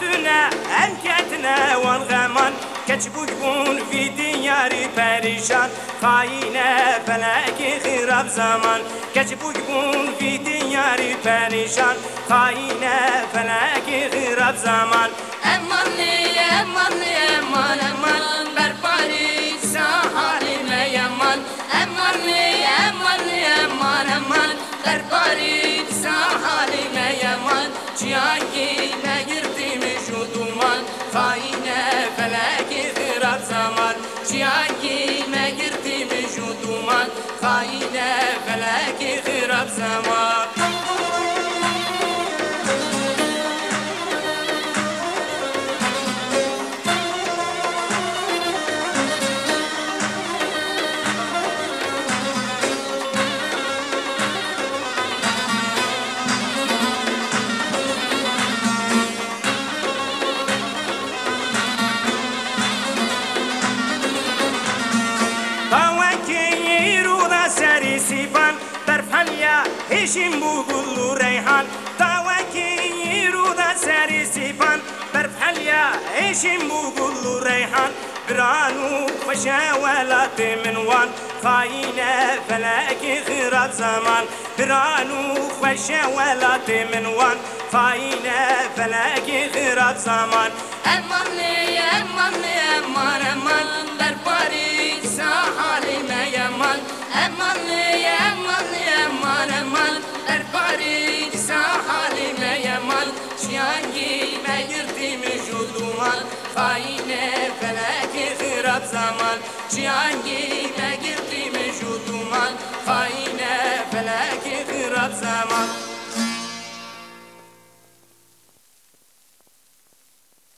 Kartüne enketine van gaman Geç bugün fi dinyarı perişan Haine feleki hırap zaman. Geç bugün fi dinyarı perişan Haine feleki hırap zaman. Eman ne eman ne eman eman Berpari halime yaman. Eman ne eman ne eman eman Berpari duman Haine feleki hırap zaman girdim şu duman Haine feleki hırap zaman ريحان يا هشيم بقول ريحان تواكي رودا ساري سيفان برفحل يا هشيم بقول ريحان برانو خشا ولا تمنوان خاينة فلاكي خراب زمان برانو خشا ولا تمنوان خاينة فلاكي خراب زمان أمامني أمامني أمامني Haine felaki hırap zaman. Şiyan giyime girdim şu duman. Haine felaki hırap zaman